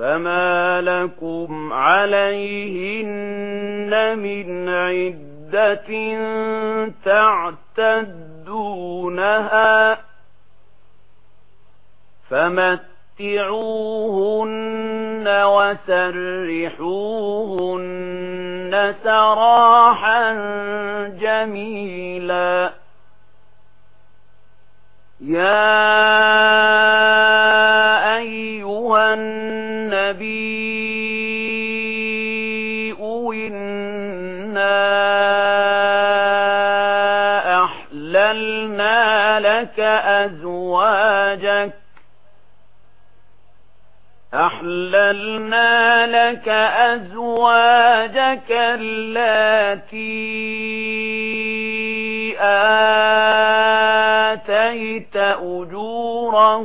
فما لكم عليهن من عدة تعتدونها فمتعوهن وسرحوهن سراحا جميلا يا أيها الناس أَحْلَلْنَا لَكَ أَزْوَاجَكَ أحللنا لك أزواجك التي آمنت آتيت أجورهن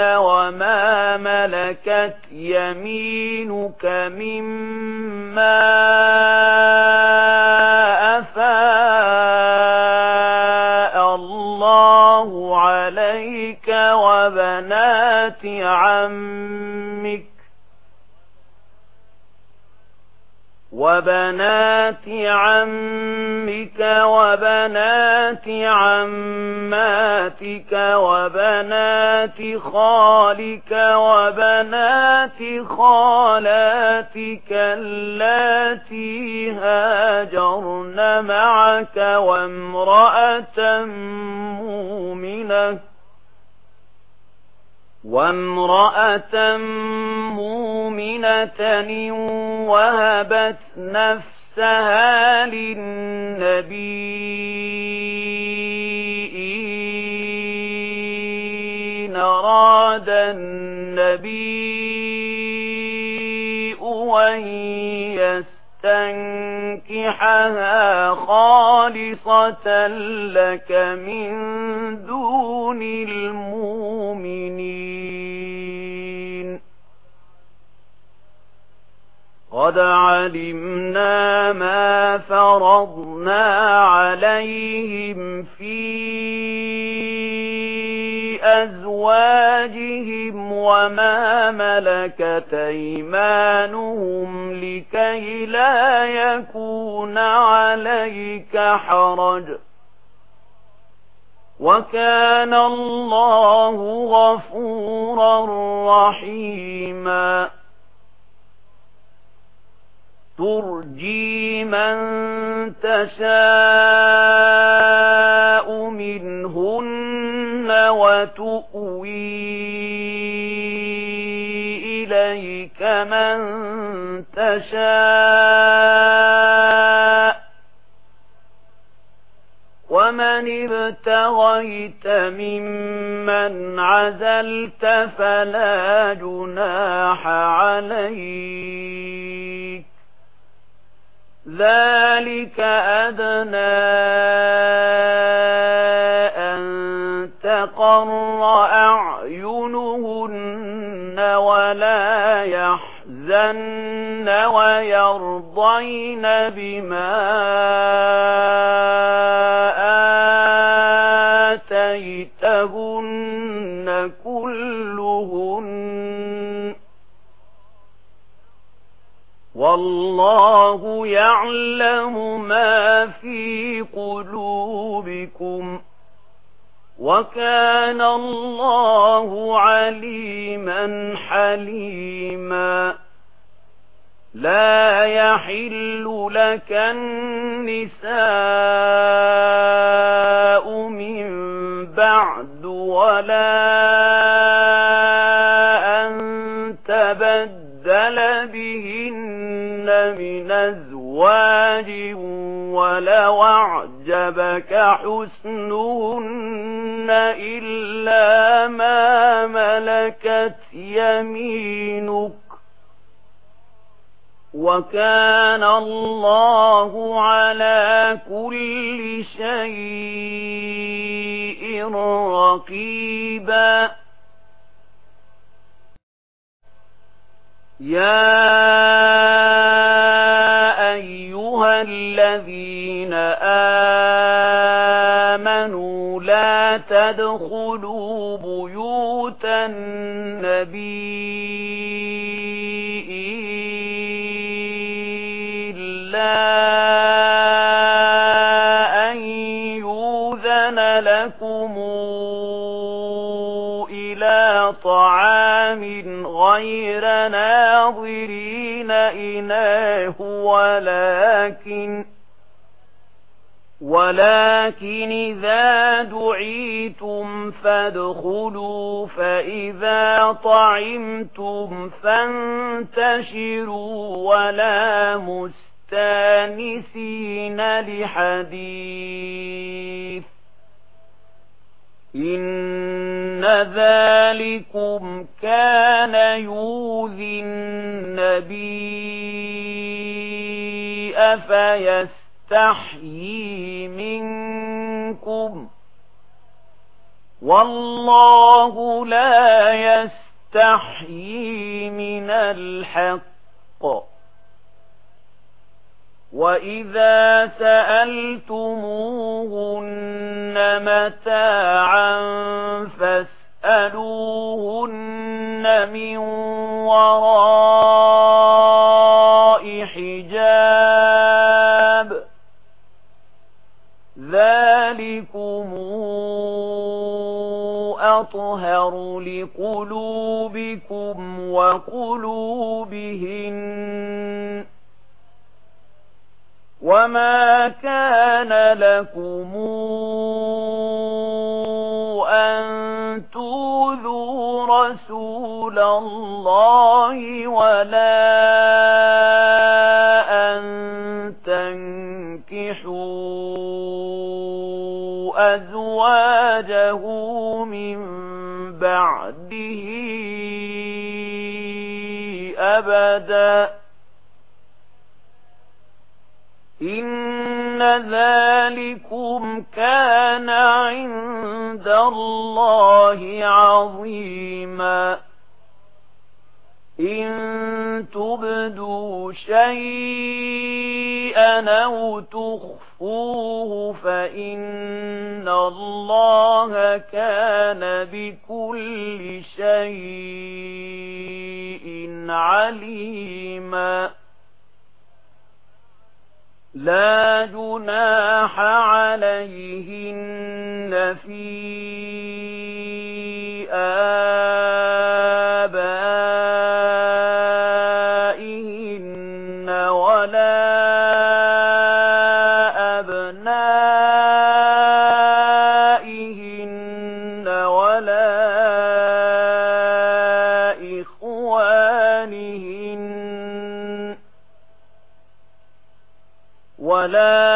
وما ملكت يمينك مما آتيت وبنات عمك وبنات عماتك وبنات خالك وبنات خالاتك التي هاجرن معك وامرأة مؤمنة وامرأة مؤمنة وهبت نفسها للنبي إن أراد النبي أن يسر تنكحها خالصة لك من دون المؤمنين. قد علمنا ما فرضنا عليهم في أزواجهم وما ملكت ايمانهم لكي لا يكون عليك حرج وكان الله غفورا رحيما ترجي من تشاء منهن وتؤويهن مَن تَشَاءُ وَمَنِ ابْتَغَيْتَ مِمَّنْ عَزَلْتَ فَلَا جُنَاحَ عَلَيْكَ ذَلِكَ أَدْنَى أَن تَقَرَّ أَعْيُنُهُنَّ ولا يحزن ويرضين بما آتيتهن كلهن والله يعلم ما في قلوبكم وَكَانَ اللَّهُ عَلِيمًا حَلِيمًا لَا يَحِلُّ لَكَ النِّسَاءُ مِن بَعْدُ وَلَا أَن تَبَدَّلَ بِهِنَّ مِنْ أَزْوَاجٍ وَلَوْ أَعْجَبَكَ حُسْنُهُنَّ إلا ما ملكت يمينك وكان الله على كل شيء رقيبا يا أَدْخُلُوا بيوت النبي إلا أن يوذن لكم إلى طعام غير ناظرين إناه ولكن ولكن إذا دعيتم فادخلوا فإذا طعمتم فانتشروا ولا مستانسين لحديث إن ذلكم كان يوذي النبي أفيس يستحيي منكم. والله لا يستحيي من الحق. وَإِذَا سَأَلْتُمُوهُنَّ مَتَاعًا فَاسْأَلُوهُنَّ مِنْ وَرَاءِ أطهر لقلوبكم وقلوبهن وما كان لكم أن تؤذوا رسول الله ولا أن تنكحوا أزواجه أزواجه من بعده أبدا. إن ذلكم كان عند الله عظيما. إن تبدوا شيئا أو تخفوا تُخْفُوهُ فَإِنَّ اللَّهَ كَانَ بِكُلِّ شَيْءٍ عَلِيمًا لا جناح عليهن فيه ولا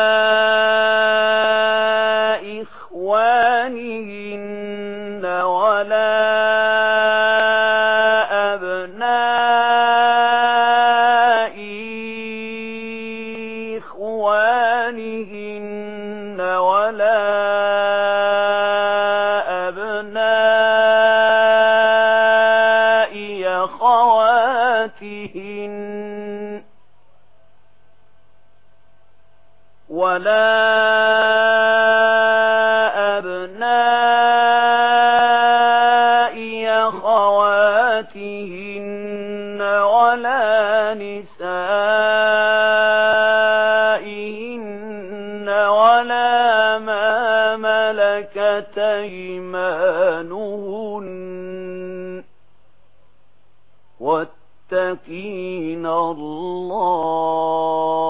ولا أبنائي خواتهن ولا نسائهن ولا ما ملكت أيمانهن واتقين الله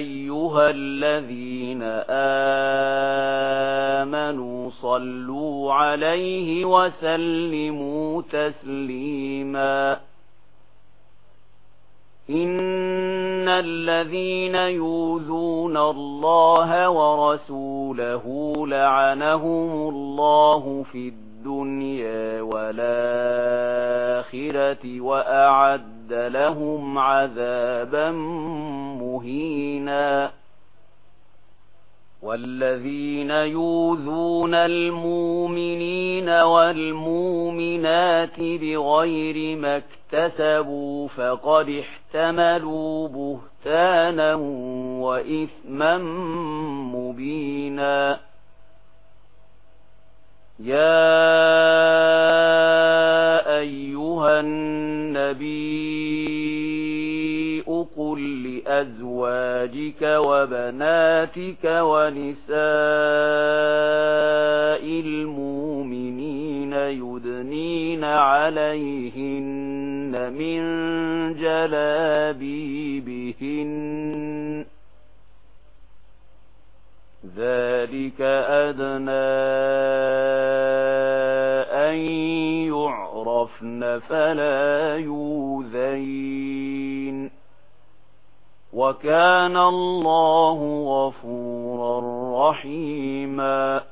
أيها الذين آمنوا صلوا عليه وسلموا تسليما إن الذين يوذون الله ورسوله لعنهم الله في الدنيا الدنيا والآخرة وأعد لهم عذابا مهينا. والذين يوذون المؤمنين والمؤمنات بغير ما اكتسبوا فقد احتملوا بهتانا وإثما مبينا. يا أيها النبي أقل لأزواجك وبناتك ونساء المؤمنين يدنين عليهن من جلابيبهن ذلك أدنى أن يعرفن فلا يوذين وكان الله غفورا رحيما